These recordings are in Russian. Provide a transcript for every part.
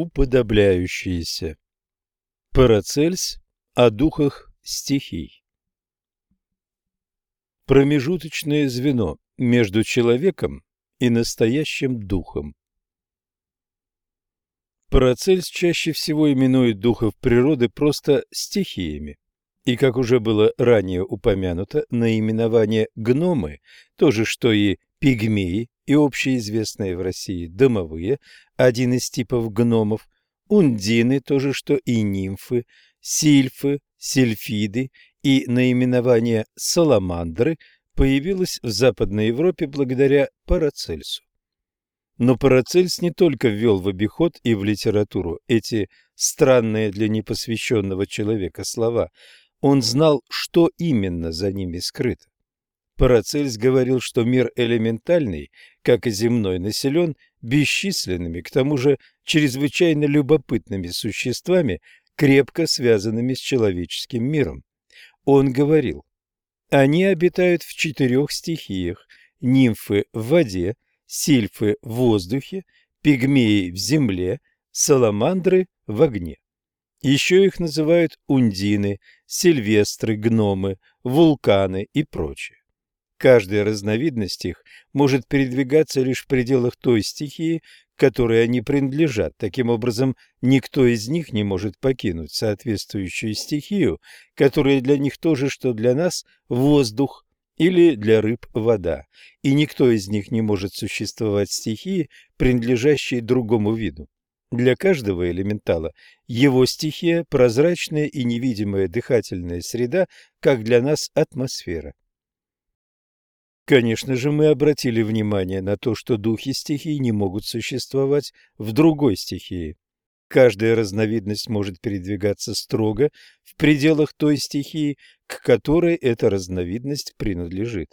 уподобляющиеся. Парацельс о духах стихий. Промежуточное звено между человеком и настоящим духом. Парацельс чаще всего именует духов природы просто стихиями. И, как уже было ранее упомянуто, наименование «гномы» – то же, что и пигмеи и общеизвестные в России домовые, один из типов гномов, ундины – то же, что и нимфы, сильфы, сильфиды и наименование саламандры появилось в Западной Европе благодаря Парацельсу. Но Парацельс не только ввел в обиход и в литературу эти странные для непосвященного человека слова, он знал, что именно за ними скрыто. Парацельс говорил, что мир элементальный, как и земной, населен бесчисленными, к тому же чрезвычайно любопытными существами, крепко связанными с человеческим миром. Он говорил, они обитают в четырех стихиях – нимфы в воде, сильфы в воздухе, пигмеи в земле, саламандры в огне. Еще их называют ундины, сильвестры, гномы, вулканы и прочее. Каждая разновидность их может передвигаться лишь в пределах той стихии, которой они принадлежат. Таким образом, никто из них не может покинуть соответствующую стихию, которая для них то же, что для нас воздух, или для рыб вода, и никто из них не может существовать в стихии, принадлежащей другому виду. Для каждого элементала его стихия – прозрачная и невидимая дыхательная среда, как для нас атмосфера. Конечно же, мы обратили внимание на то, что духи стихий не могут существовать в другой стихии. Каждая разновидность может передвигаться строго в пределах той стихии, к которой эта разновидность принадлежит.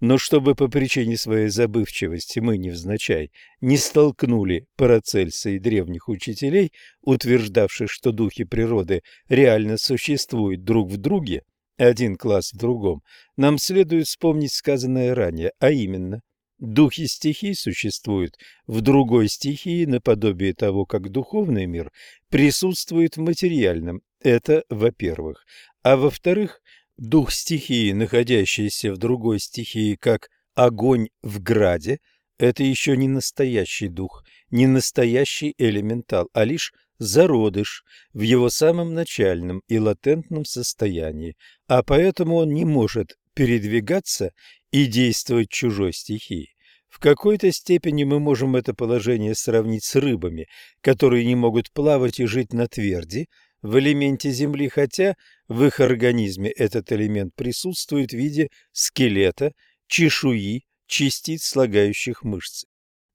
Но чтобы по причине своей забывчивости мы невзначай не столкнули Парацельса и древних учителей, утверждавших, что духи природы реально существуют друг в друге, один класс в другом, нам следует вспомнить сказанное ранее, а именно – Духи стихий существуют в другой стихии наподобие того, как духовный мир присутствует в материальном. Это во-первых. А во-вторых, дух стихии, находящийся в другой стихии, как огонь в граде, это еще не настоящий дух, не настоящий элементал, а лишь зародыш в его самом начальном и латентном состоянии, а поэтому он не может передвигаться и действовать чужой стихии. В какой-то степени мы можем это положение сравнить с рыбами, которые не могут плавать и жить на тверди в элементе Земли, хотя в их организме этот элемент присутствует в виде скелета, чешуи, частиц, слагающих мышцы.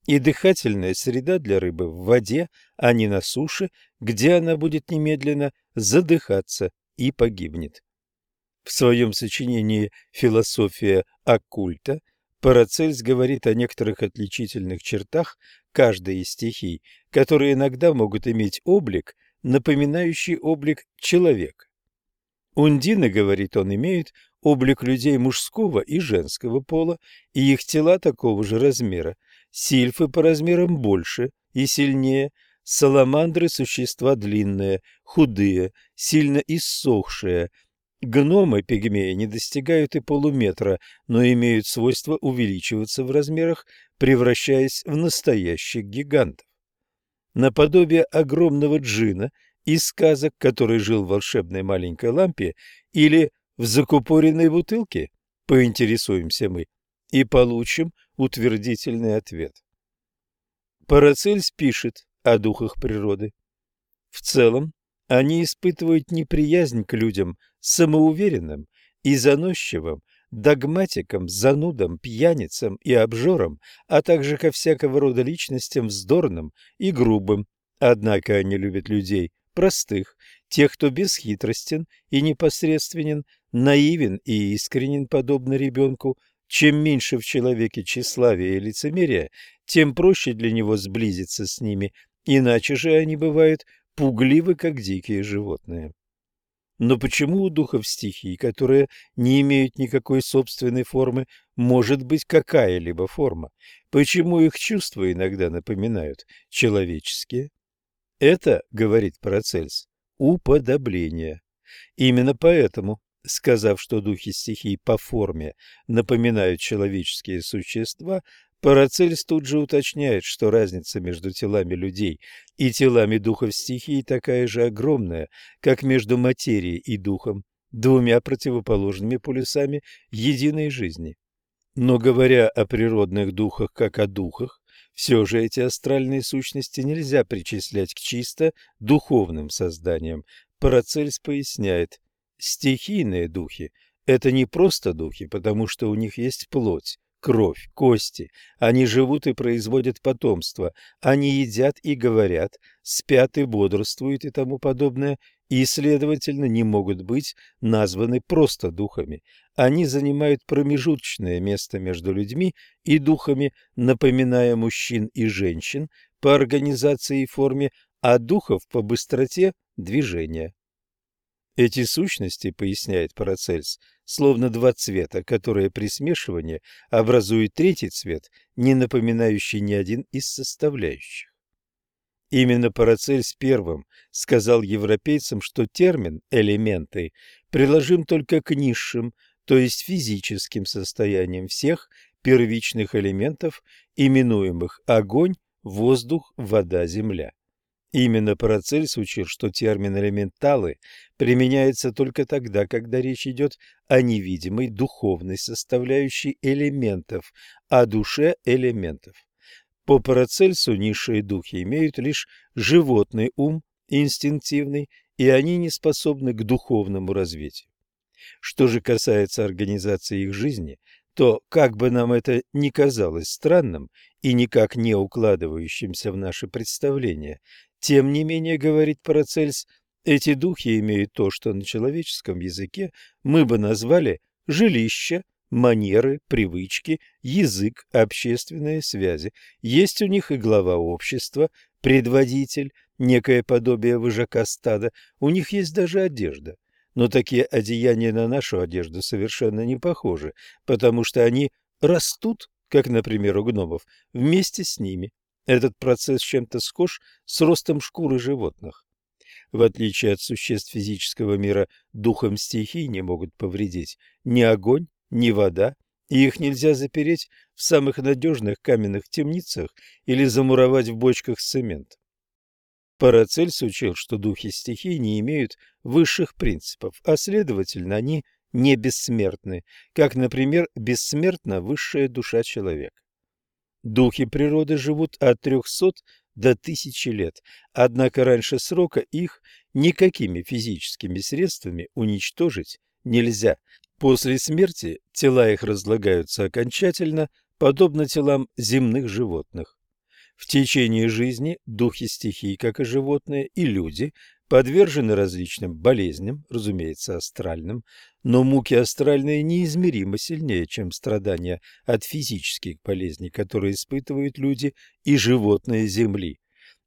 И дыхательная среда для рыбы в воде, а не на суше, где она будет немедленно задыхаться и погибнет. В своем сочинении «Философия оккульта» Парацельс говорит о некоторых отличительных чертах каждой из стихий, которые иногда могут иметь облик, напоминающий облик человека. Ундины, говорит он, имеют облик людей мужского и женского пола, и их тела такого же размера. Сильфы по размерам больше и сильнее, саламандры – существа длинные, худые, сильно иссохшие – Гномы-пигмеи не достигают и полуметра, но имеют свойство увеличиваться в размерах, превращаясь в настоящих гигантов. Наподобие огромного джина из сказок, который жил в волшебной маленькой лампе, или в закупоренной бутылке, поинтересуемся мы, и получим утвердительный ответ. Парацельс пишет о духах природы. В целом, они испытывают неприязнь к людям самоуверенным и заносчивым, догматикам, занудам, пьяницам и обжорам, а также ко всякого рода личностям вздорным и грубым. Однако они любят людей простых, тех, кто бесхитростен и непосредственен, наивен и искренен, подобно ребенку. Чем меньше в человеке тщеславия и лицемерия, тем проще для него сблизиться с ними, иначе же они бывают пугливы, как дикие животные. Но почему у духов стихий, которые не имеют никакой собственной формы, может быть какая-либо форма? Почему их чувства иногда напоминают человеческие? Это, говорит Парацельс, уподобление. Именно поэтому, сказав, что духи стихий по форме напоминают человеческие существа, Парацельс тут же уточняет, что разница между телами людей и телами духов стихий такая же огромная, как между материей и духом, двумя противоположными полюсами единой жизни. Но говоря о природных духах как о духах, все же эти астральные сущности нельзя причислять к чисто духовным созданиям. Парацельс поясняет, стихийные духи – это не просто духи, потому что у них есть плоть, кровь, кости. Они живут и производят потомство. Они едят и говорят, спят и бодрствуют и тому подобное, и, следовательно, не могут быть названы просто духами. Они занимают промежуточное место между людьми и духами, напоминая мужчин и женщин по организации и форме, а духов по быстроте движения. Эти сущности, поясняет Парацельс, словно два цвета, которые при смешивании образуют третий цвет, не напоминающий ни один из составляющих. Именно Парацельс первым сказал европейцам, что термин «элементы» приложим только к низшим, то есть физическим состояниям всех первичных элементов, именуемых огонь, воздух, вода, земля. Именно Парацельс учил, что термин «элементалы» применяется только тогда, когда речь идет о невидимой духовной составляющей элементов, о душе элементов. По Парацельсу низшие духи имеют лишь животный ум, инстинктивный, и они не способны к духовному развитию. Что же касается организации их жизни, то, как бы нам это ни казалось странным и никак не укладывающимся в наше представление, тем не менее, говорит Парацельс, эти духи имеют то, что на человеческом языке мы бы назвали жилище, манеры, привычки, язык, общественные связи. Есть у них и глава общества, предводитель, некое подобие вожака стада. У них есть даже одежда. Но такие одеяния на нашу одежду совершенно не похожи, потому что они растут, как, например, у гномов, вместе с ними. Этот процесс чем-то схож с ростом шкуры животных. В отличие от существ физического мира, духом стихий не могут повредить ни огонь, ни вода, и их нельзя запереть в самых надежных каменных темницах или замуровать в бочках с цементом. Парацельс учил, что духи стихий не имеют высших принципов, а следовательно, они не бессмертны, как, например, бессмертна высшая душа человека. Духи природы живут от 300 до 1000 лет, однако раньше срока их никакими физическими средствами уничтожить нельзя, После смерти тела их разлагаются окончательно, подобно телам земных животных. В течение жизни духи стихий, как и животные, и люди подвержены различным болезням, разумеется, астральным, но муки астральные неизмеримо сильнее, чем страдания от физических болезней, которые испытывают люди и животные Земли.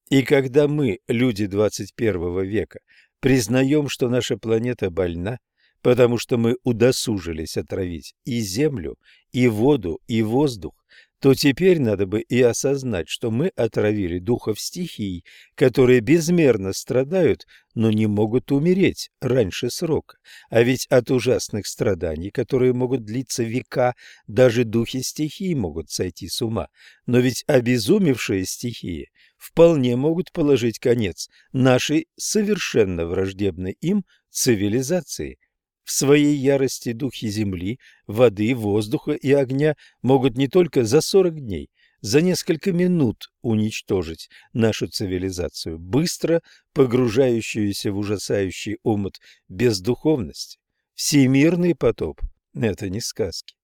И когда мы, люди 21 века, признаем, что наша планета больна, потому что мы удосужились отравить и землю, и воду, и воздух, то теперь надо бы и осознать, что мы отравили духов стихий, которые безмерно страдают, но не могут умереть раньше срока. А ведь от ужасных страданий, которые могут длиться века, даже духи стихий могут сойти с ума. Но ведь обезумевшие стихии вполне могут положить конец нашей совершенно враждебной им цивилизации – в своей ярости духи земли, воды, воздуха и огня могут не только за 40 дней, за несколько минут уничтожить нашу цивилизацию, быстро погружающуюся в ужасающий омут бездуховности. Всемирный потоп – это не сказки.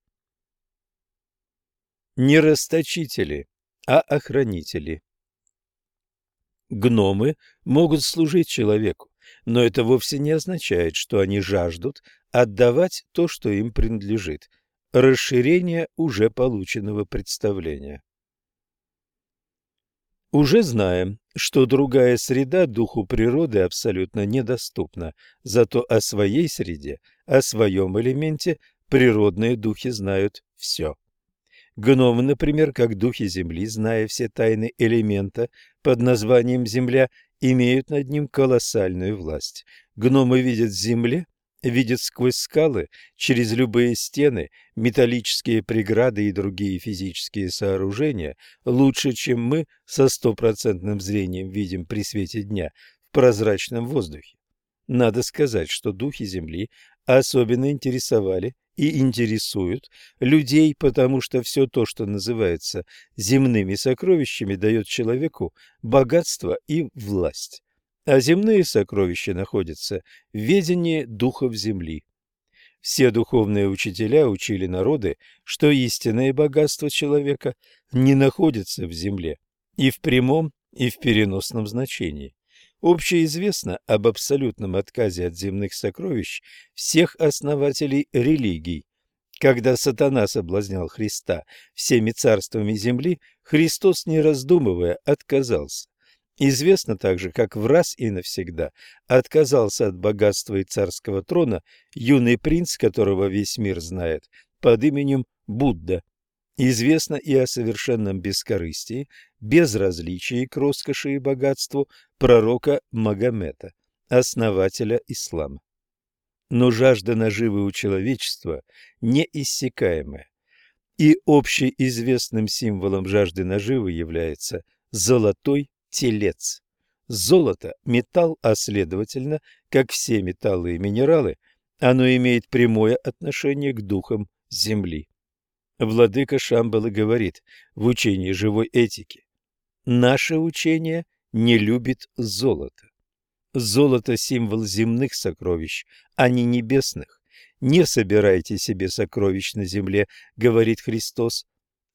Не расточители, а охранители. Гномы могут служить человеку, но это вовсе не означает, что они жаждут отдавать то, что им принадлежит. Расширение уже полученного представления. Уже знаем, что другая среда духу природы абсолютно недоступна, зато о своей среде, о своем элементе природные духи знают все. Гномы, например, как духи Земли, зная все тайны элемента под названием Земля, имеют над ним колоссальную власть. Гномы видят в Земле, видят сквозь скалы, через любые стены, металлические преграды и другие физические сооружения лучше, чем мы со стопроцентным зрением видим при свете дня в прозрачном воздухе. Надо сказать, что духи Земли особенно интересовали и интересуют людей, потому что все то, что называется земными сокровищами, дает человеку богатство и власть. А земные сокровища находятся в ведении духов земли. Все духовные учителя учили народы, что истинное богатство человека не находится в земле и в прямом, и в переносном значении. Общеизвестно об абсолютном отказе от земных сокровищ всех основателей религий. Когда сатана соблазнял Христа всеми царствами земли, Христос, не раздумывая, отказался. Известно также, как в раз и навсегда отказался от богатства и царского трона юный принц, которого весь мир знает, под именем Будда. Известно и о совершенном бескорыстии, безразличии к роскоши и богатству пророка Магомета, основателя ислама. Но жажда наживы у человечества неиссякаемая, и общеизвестным символом жажды наживы является золотой телец. Золото – металл, а следовательно, как все металлы и минералы, оно имеет прямое отношение к духам Земли. Владыка Шамбалы говорит в учении живой этики, «Наше учение не любит золото. Золото – символ земных сокровищ, а не небесных. Не собирайте себе сокровищ на земле, говорит Христос.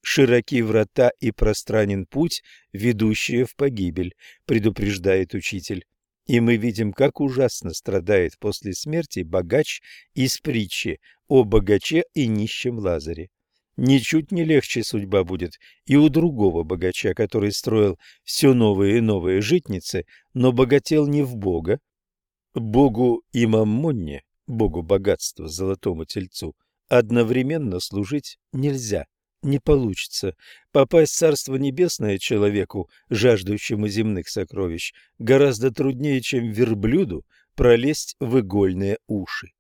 Широки врата и пространен путь, ведущие в погибель, предупреждает учитель. И мы видим, как ужасно страдает после смерти богач из притчи о богаче и нищем Лазаре. Ничуть не легче судьба будет и у другого богача, который строил все новые и новые житницы, но богател не в Бога. Богу и маммонне, Богу богатства, золотому тельцу, одновременно служить нельзя, не получится. Попасть в Царство Небесное человеку, жаждущему земных сокровищ, гораздо труднее, чем верблюду пролезть в игольные уши.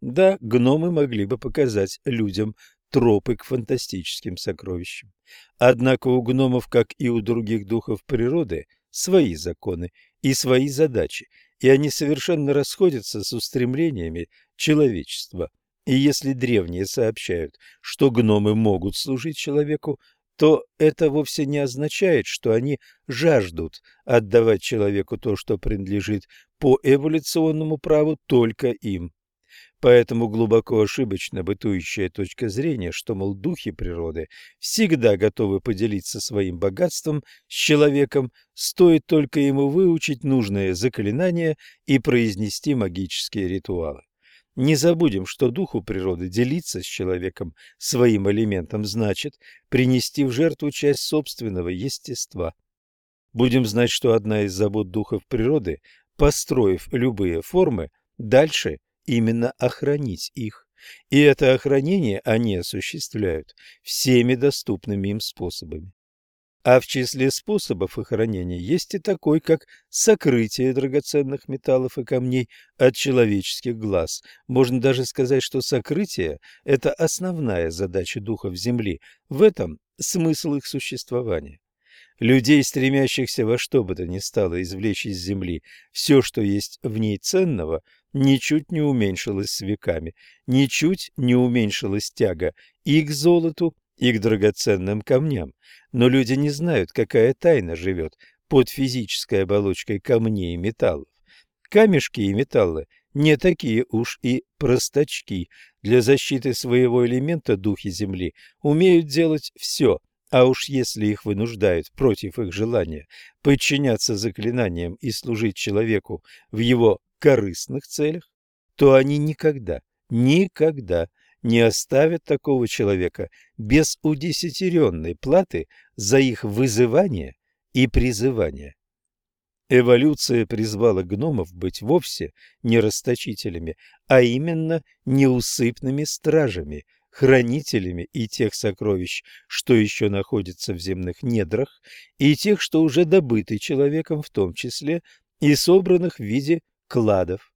Да, гномы могли бы показать людям тропы к фантастическим сокровищам. Однако у гномов, как и у других духов природы, свои законы и свои задачи, и они совершенно расходятся с устремлениями человечества. И если древние сообщают, что гномы могут служить человеку, то это вовсе не означает, что они жаждут отдавать человеку то, что принадлежит по эволюционному праву только им. Поэтому глубоко ошибочно бытующая точка зрения, что, мол, духи природы всегда готовы поделиться своим богатством с человеком, стоит только ему выучить нужные заклинания и произнести магические ритуалы. Не забудем, что духу природы делиться с человеком своим элементом значит принести в жертву часть собственного естества. Будем знать, что одна из забот духов природы, построив любые формы, дальше – именно охранить их. И это охранение они осуществляют всеми доступными им способами. А в числе способов охранения есть и такой, как сокрытие драгоценных металлов и камней от человеческих глаз. Можно даже сказать, что сокрытие – это основная задача духов Земли. В этом смысл их существования. Людей, стремящихся во что бы то ни стало извлечь из Земли все, что есть в ней ценного – ничуть не уменьшилась с веками, ничуть не уменьшилась тяга и к золоту, и к драгоценным камням. Но люди не знают, какая тайна живет под физической оболочкой камней и металлов. Камешки и металлы не такие уж и простачки. Для защиты своего элемента духи Земли умеют делать все, а уж если их вынуждают против их желания подчиняться заклинаниям и служить человеку в его корыстных целях, то они никогда, никогда не оставят такого человека без удесятеренной платы за их вызывание и призывание. Эволюция призвала гномов быть вовсе не расточителями, а именно неусыпными стражами хранителями и тех сокровищ, что еще находятся в земных недрах, и тех, что уже добыты человеком, в том числе и собранных в виде кладов.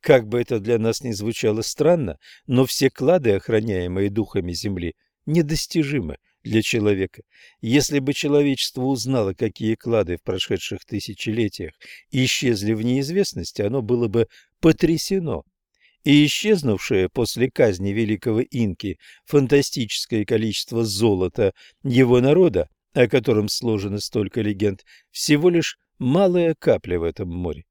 Как бы это для нас ни звучало странно, но все клады, охраняемые духами Земли, недостижимы для человека. Если бы человечество узнало, какие клады в прошедших тысячелетиях исчезли в неизвестности, оно было бы потрясено. И исчезнувшее после казни великого инки фантастическое количество золота его народа, о котором сложено столько легенд, всего лишь малая капля в этом море.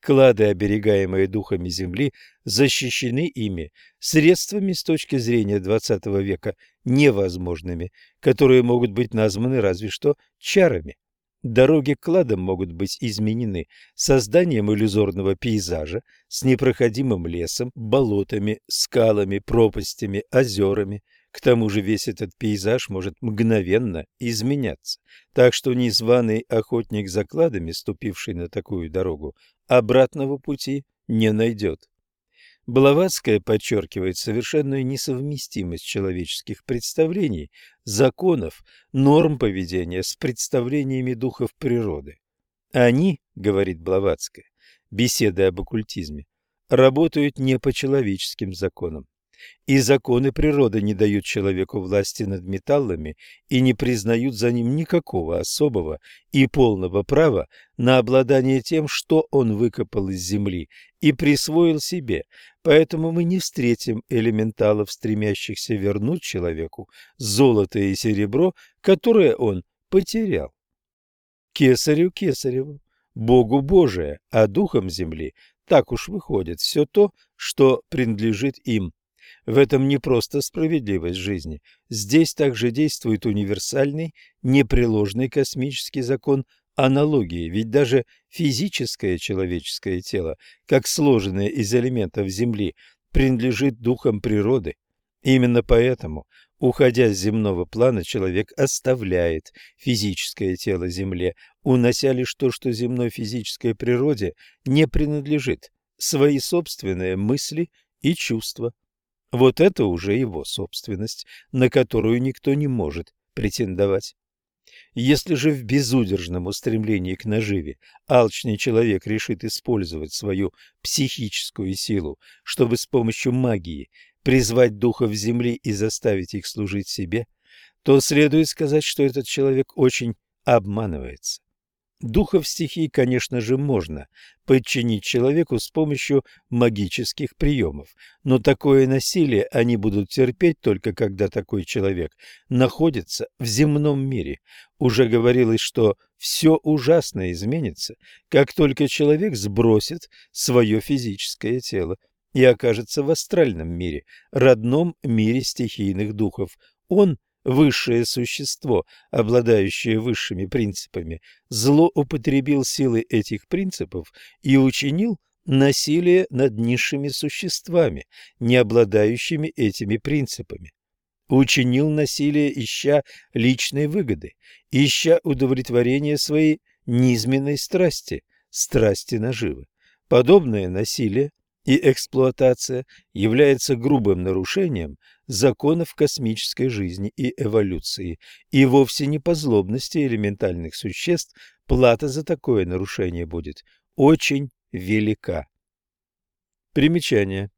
Клады, оберегаемые духами земли, защищены ими средствами с точки зрения XX века невозможными, которые могут быть названы разве что чарами. Дороги к кладам могут быть изменены созданием иллюзорного пейзажа с непроходимым лесом, болотами, скалами, пропастями, озерами. К тому же весь этот пейзаж может мгновенно изменяться, так что незваный охотник за кладами, ступивший на такую дорогу, обратного пути не найдет. Блаватская подчеркивает совершенную несовместимость человеческих представлений, законов, норм поведения с представлениями духов природы. Они, говорит Блаватская, беседы об оккультизме, работают не по человеческим законам. И законы природы не дают человеку власти над металлами и не признают за ним никакого особого и полного права на обладание тем, что он выкопал из земли и присвоил себе. Поэтому мы не встретим элементалов, стремящихся вернуть человеку золото и серебро, которое он потерял. Кесарю Кесареву, Богу Божие, а духом земли так уж выходит все то, что принадлежит им в этом не просто справедливость жизни. Здесь также действует универсальный, непреложный космический закон аналогии, ведь даже физическое человеческое тело, как сложенное из элементов Земли, принадлежит духам природы. Именно поэтому, уходя с земного плана, человек оставляет физическое тело Земле, унося лишь то, что земной физической природе не принадлежит, свои собственные мысли и чувства. Вот это уже его собственность, на которую никто не может претендовать. Если же в безудержном устремлении к наживе алчный человек решит использовать свою психическую силу, чтобы с помощью магии призвать духов земли и заставить их служить себе, то следует сказать, что этот человек очень обманывается. Духов стихий, конечно же, можно подчинить человеку с помощью магических приемов, но такое насилие они будут терпеть только когда такой человек находится в земном мире. Уже говорилось, что все ужасно изменится, как только человек сбросит свое физическое тело и окажется в астральном мире, родном мире стихийных духов. Он высшее существо, обладающее высшими принципами, злоупотребил силы этих принципов и учинил насилие над низшими существами, не обладающими этими принципами. Учинил насилие, ища личной выгоды, ища удовлетворения своей низменной страсти, страсти наживы. Подобное насилие и эксплуатация является грубым нарушением законов космической жизни и эволюции, и вовсе не по злобности элементальных существ плата за такое нарушение будет очень велика. Примечание.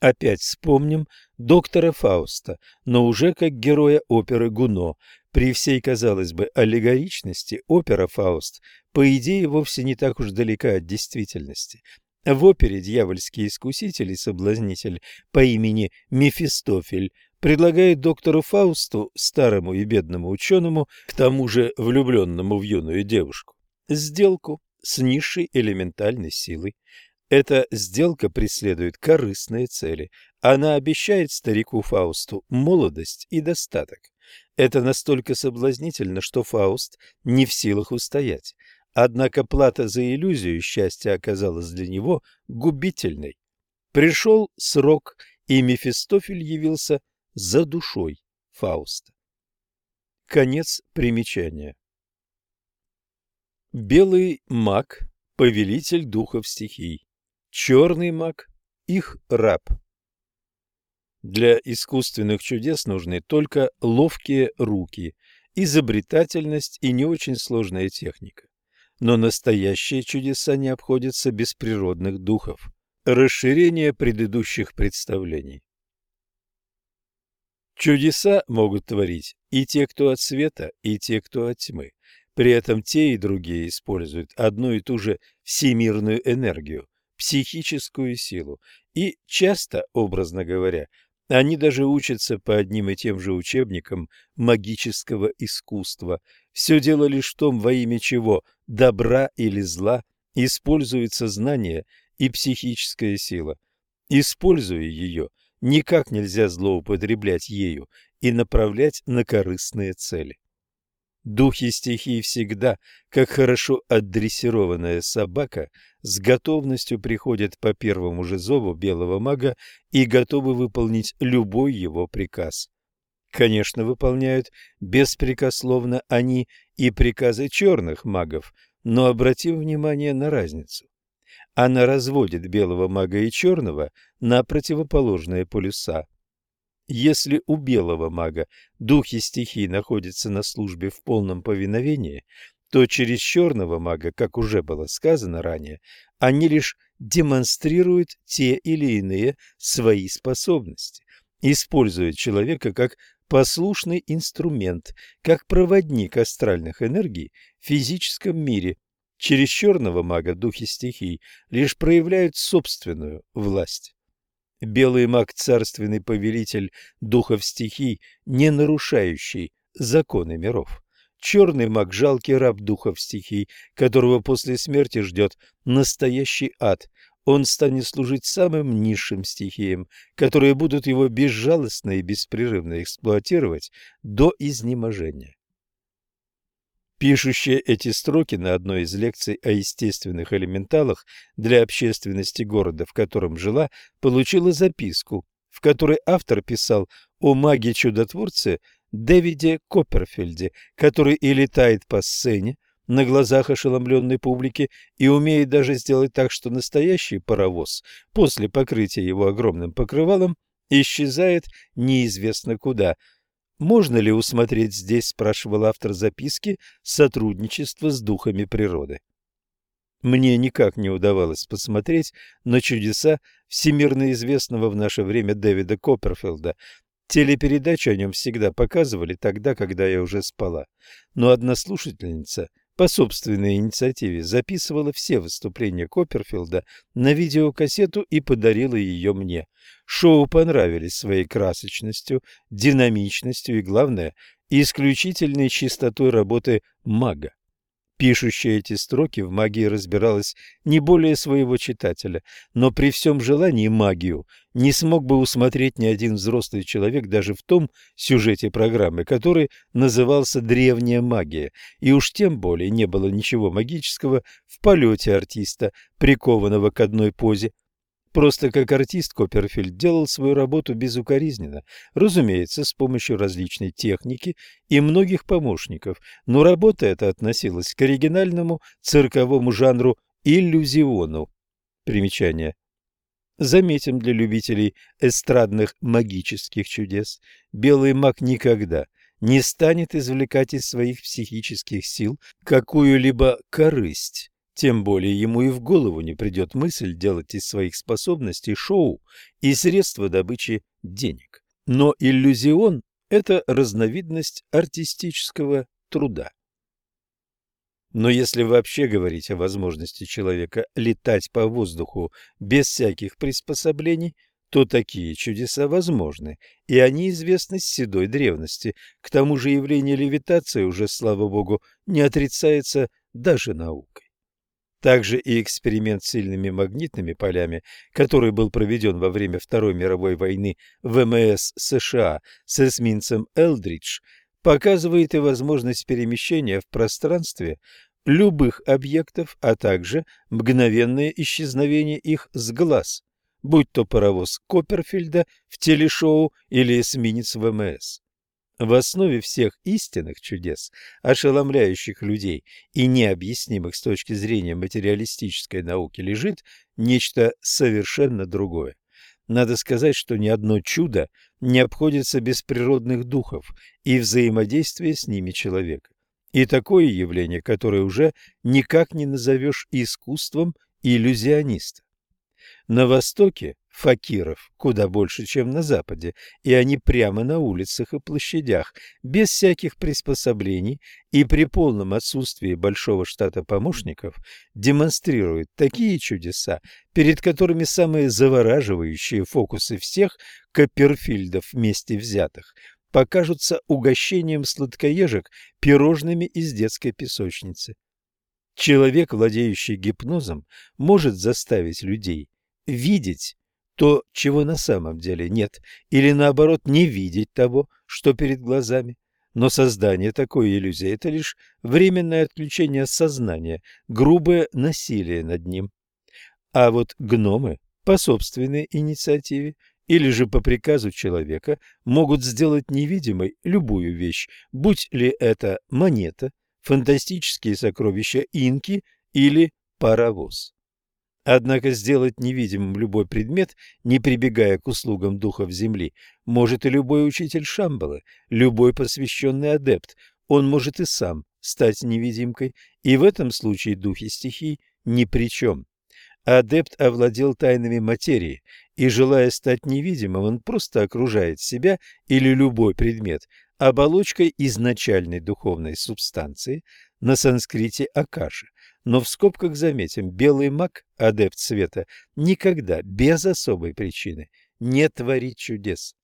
Опять вспомним доктора Фауста, но уже как героя оперы Гуно. При всей, казалось бы, аллегоричности опера «Фауст» по идее вовсе не так уж далека от действительности. В опере дьявольский искуситель и соблазнитель по имени Мефистофель предлагает доктору Фаусту, старому и бедному ученому, к тому же влюбленному в юную девушку, сделку с низшей элементальной силой. Эта сделка преследует корыстные цели. Она обещает старику Фаусту молодость и достаток. Это настолько соблазнительно, что Фауст не в силах устоять. Однако плата за иллюзию счастья оказалась для него губительной. Пришел срок, и Мефистофель явился за душой Фауста. Конец примечания. Белый маг – повелитель духов стихий. Черный маг – их раб. Для искусственных чудес нужны только ловкие руки, изобретательность и не очень сложная техника. Но настоящие чудеса не обходятся без природных духов. Расширение предыдущих представлений. Чудеса могут творить и те, кто от света, и те, кто от тьмы. При этом те и другие используют одну и ту же всемирную энергию, психическую силу, и часто, образно говоря, они даже учатся по одним и тем же учебникам магического искусства. Все дело лишь в том, во имя чего, добра или зла, используется знание и психическая сила. Используя ее, никак нельзя злоупотреблять ею и направлять на корыстные цели. Духи стихий всегда, как хорошо отдрессированная собака, с готовностью приходят по первому же зову белого мага и готовы выполнить любой его приказ. Конечно, выполняют беспрекословно они и приказы черных магов, но обратим внимание на разницу. Она разводит белого мага и черного на противоположные полюса. Если у белого мага духи стихий находятся на службе в полном повиновении, то через черного мага, как уже было сказано ранее, они лишь демонстрируют те или иные свои способности, используют человека как послушный инструмент, как проводник астральных энергий в физическом мире. Через черного мага духи стихий лишь проявляют собственную власть. Белый маг – царственный повелитель духов стихий, не нарушающий законы миров. Черный маг – жалкий раб духов стихий, которого после смерти ждет настоящий ад. Он станет служить самым низшим стихиям, которые будут его безжалостно и беспрерывно эксплуатировать до изнеможения. Пишущая эти строки на одной из лекций о естественных элементалах для общественности города, в котором жила, получила записку, в которой автор писал о маге-чудотворце Дэвиде Копперфильде, который и летает по сцене на глазах ошеломленной публики и умеет даже сделать так, что настоящий паровоз после покрытия его огромным покрывалом исчезает неизвестно куда – можно ли усмотреть здесь, спрашивал автор записки, сотрудничество с духами природы? Мне никак не удавалось посмотреть на чудеса всемирно известного в наше время Дэвида Копперфилда. Телепередачи о нем всегда показывали тогда, когда я уже спала. Но одна слушательница по собственной инициативе записывала все выступления Копперфилда на видеокассету и подарила ее мне. Шоу понравились своей красочностью, динамичностью и, главное, исключительной чистотой работы мага. Пишущая эти строки в магии разбиралась не более своего читателя, но при всем желании магию не смог бы усмотреть ни один взрослый человек даже в том сюжете программы, который назывался «Древняя магия», и уж тем более не было ничего магического в полете артиста, прикованного к одной позе, Просто как артист Копперфильд делал свою работу безукоризненно, разумеется, с помощью различной техники и многих помощников, но работа эта относилась к оригинальному цирковому жанру иллюзиону. Примечание. Заметим для любителей эстрадных магических чудес, белый маг никогда не станет извлекать из своих психических сил какую-либо корысть тем более ему и в голову не придет мысль делать из своих способностей шоу и средства добычи денег. Но иллюзион – это разновидность артистического труда. Но если вообще говорить о возможности человека летать по воздуху без всяких приспособлений, то такие чудеса возможны, и они известны с седой древности. К тому же явление левитации уже, слава богу, не отрицается даже наукой. Также и эксперимент с сильными магнитными полями, который был проведен во время Второй мировой войны ВМС США с эсминцем «Элдридж», показывает и возможность перемещения в пространстве любых объектов, а также мгновенное исчезновение их с глаз, будь то паровоз Копперфильда в телешоу или эсминец ВМС. В основе всех истинных чудес, ошеломляющих людей и необъяснимых с точки зрения материалистической науки, лежит нечто совершенно другое. надо сказать, что ни одно чудо не обходится без природных духов и взаимодействия с ними человека. И такое явление, которое уже никак не назовешь искусством иллюзиониста. На Востоке факиров куда больше, чем на Западе, и они прямо на улицах и площадях, без всяких приспособлений и при полном отсутствии большого штата помощников, демонстрируют такие чудеса, перед которыми самые завораживающие фокусы всех Копперфильдов вместе взятых покажутся угощением сладкоежек пирожными из детской песочницы. Человек, владеющий гипнозом, может заставить людей видеть то, чего на самом деле нет, или наоборот не видеть того, что перед глазами. Но создание такой иллюзии – это лишь временное отключение сознания, грубое насилие над ним. А вот гномы по собственной инициативе или же по приказу человека могут сделать невидимой любую вещь, будь ли это монета, фантастические сокровища инки или паровоз. Однако сделать невидимым любой предмет, не прибегая к услугам духов Земли, может и любой учитель Шамбалы, любой посвященный адепт. Он может и сам стать невидимкой, и в этом случае духи стихий ни при чем. Адепт овладел тайнами материи, и, желая стать невидимым, он просто окружает себя или любой предмет оболочкой изначальной духовной субстанции, на санскрите акаши, но в скобках заметим, белый маг, адепт света, никогда без особой причины не творит чудес.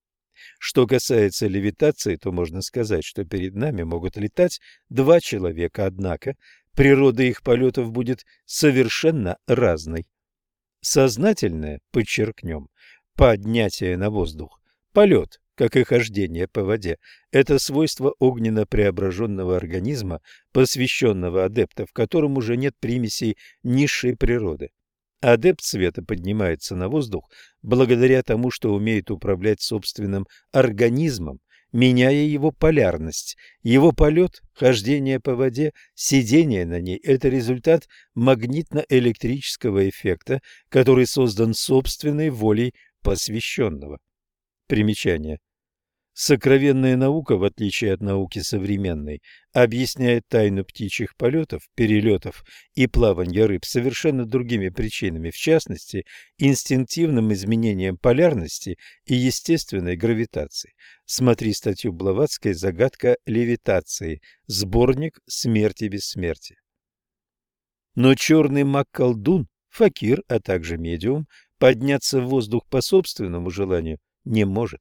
Что касается левитации, то можно сказать, что перед нами могут летать два человека, однако природа их полетов будет совершенно разной. Сознательное, подчеркнем, поднятие на воздух, полет как и хождение по воде. Это свойство огненно-преображенного организма, посвященного адепта, в котором уже нет примесей низшей природы. Адепт света поднимается на воздух благодаря тому, что умеет управлять собственным организмом, меняя его полярность. Его полет, хождение по воде, сидение на ней – это результат магнитно-электрического эффекта, который создан собственной волей посвященного. Примечание. Сокровенная наука, в отличие от науки современной, объясняет тайну птичьих полетов, перелетов и плавания рыб совершенно другими причинами, в частности, инстинктивным изменением полярности и естественной гравитации. Смотри статью Блаватской «Загадка левитации», сборник «Смерти бессмертия». Но черный маг-колдун, факир, а также медиум, подняться в воздух по собственному желанию не может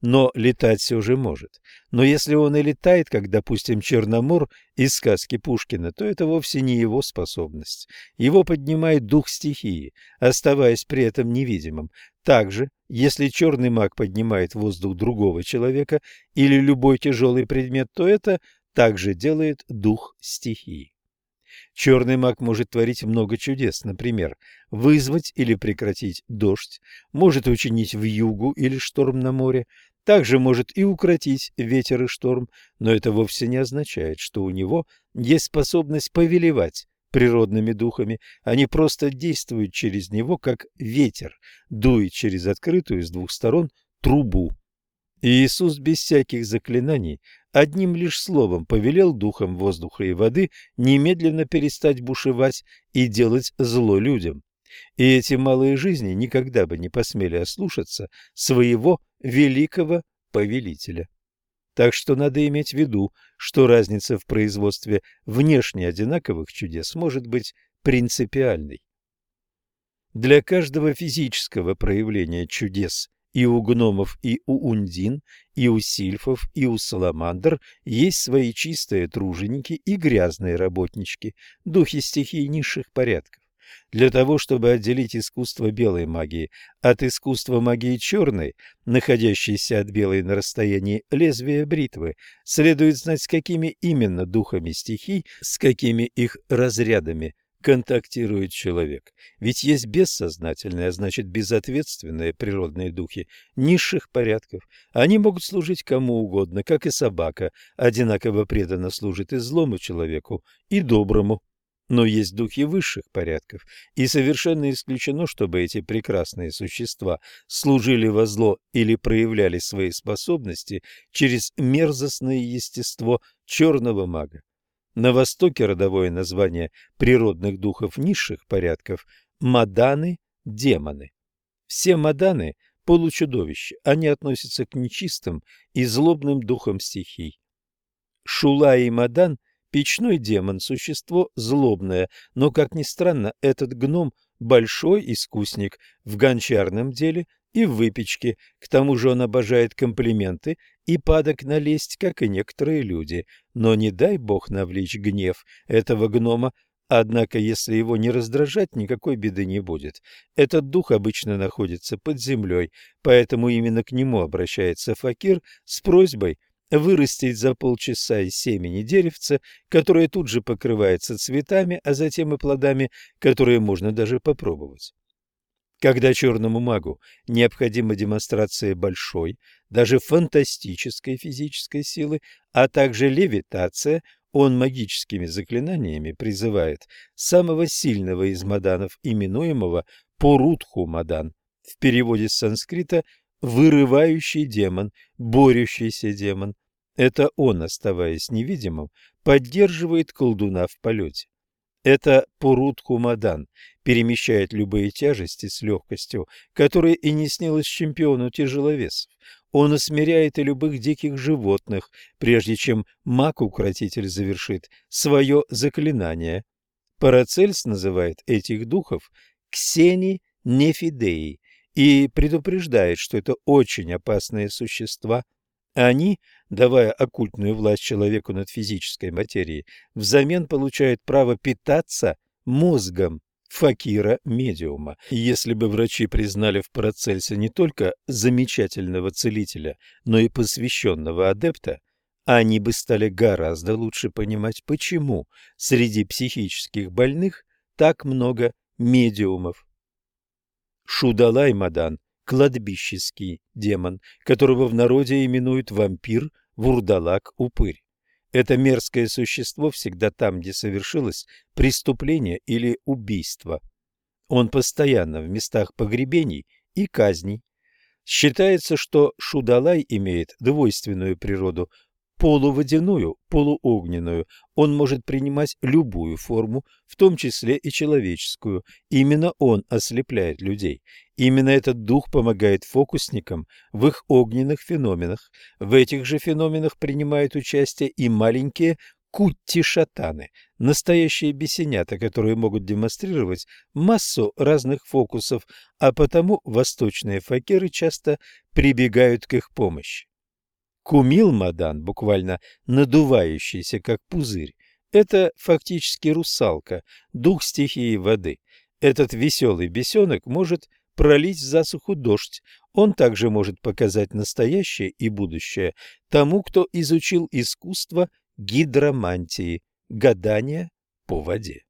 но летать все же может. Но если он и летает, как, допустим, Черномор из сказки Пушкина, то это вовсе не его способность. Его поднимает дух стихии, оставаясь при этом невидимым. Также, если черный маг поднимает воздух другого человека или любой тяжелый предмет, то это также делает дух стихии. Черный маг может творить много чудес, например, вызвать или прекратить дождь, может учинить вьюгу или шторм на море, также может и укротить ветер и шторм, но это вовсе не означает, что у него есть способность повелевать природными духами, они просто действуют через него, как ветер дует через открытую с двух сторон трубу. И Иисус без всяких заклинаний одним лишь словом повелел духам воздуха и воды немедленно перестать бушевать и делать зло людям. И эти малые жизни никогда бы не посмели ослушаться своего великого повелителя. Так что надо иметь в виду, что разница в производстве внешне одинаковых чудес может быть принципиальной. Для каждого физического проявления чудес и у гномов, и у ундин, и у сильфов, и у саламандр есть свои чистые труженики и грязные работнички, духи стихий низших порядков. Для того, чтобы отделить искусство белой магии от искусства магии черной, находящейся от белой на расстоянии лезвия бритвы, следует знать, с какими именно духами стихий, с какими их разрядами контактирует человек. Ведь есть бессознательные, а значит безответственные природные духи низших порядков. Они могут служить кому угодно, как и собака, одинаково преданно служит и злому человеку, и доброму. Но есть духи высших порядков, и совершенно исключено, чтобы эти прекрасные существа служили во зло или проявляли свои способности через мерзостное естество черного мага. На Востоке родовое название природных духов низших порядков – маданы, демоны. Все маданы – получудовища, они относятся к нечистым и злобным духам стихий. Шула и мадан – Печной демон – существо злобное, но, как ни странно, этот гном – большой искусник в гончарном деле и в выпечке, к тому же он обожает комплименты и падок на лесть, как и некоторые люди. Но не дай бог навлечь гнев этого гнома, Однако, если его не раздражать, никакой беды не будет. Этот дух обычно находится под землей, поэтому именно к нему обращается факир с просьбой вырастить за полчаса из семени деревца, которое тут же покрывается цветами, а затем и плодами, которые можно даже попробовать. Когда черному магу необходима демонстрация большой, даже фантастической физической силы, а также левитация, он магическими заклинаниями призывает самого сильного из маданов, именуемого Порудху Мадан, в переводе с санскрита вырывающий демон, борющийся демон. Это он, оставаясь невидимым, поддерживает колдуна в полете. Это Пурут-Хумадан перемещает любые тяжести с легкостью, которая и не снилась чемпиону тяжеловесов. Он усмиряет и любых диких животных, прежде чем маг-укротитель завершит свое заклинание. Парацельс называет этих духов ксени-нефидеи и предупреждает, что это очень опасные существа. Они давая оккультную власть человеку над физической материей, взамен получают право питаться мозгом факира-медиума. Если бы врачи признали в Парацельсе не только замечательного целителя, но и посвященного адепта, они бы стали гораздо лучше понимать, почему среди психических больных так много медиумов. Шудалай-Мадан – кладбищеский демон, которого в народе именуют вампир вурдалак-упырь. Это мерзкое существо всегда там, где совершилось преступление или убийство. Он постоянно в местах погребений и казней. Считается, что Шудалай имеет двойственную природу полуводяную, полуогненную. Он может принимать любую форму, в том числе и человеческую. Именно он ослепляет людей. Именно этот дух помогает фокусникам в их огненных феноменах. В этих же феноменах принимают участие и маленькие кутти-шатаны, настоящие бесенята, которые могут демонстрировать массу разных фокусов, а потому восточные факиры часто прибегают к их помощи. Кумил-мадан, буквально надувающийся, как пузырь, это фактически русалка, дух стихии воды. Этот веселый бесенок может пролить в засуху дождь. Он также может показать настоящее и будущее тому, кто изучил искусство гидромантии, гадания по воде.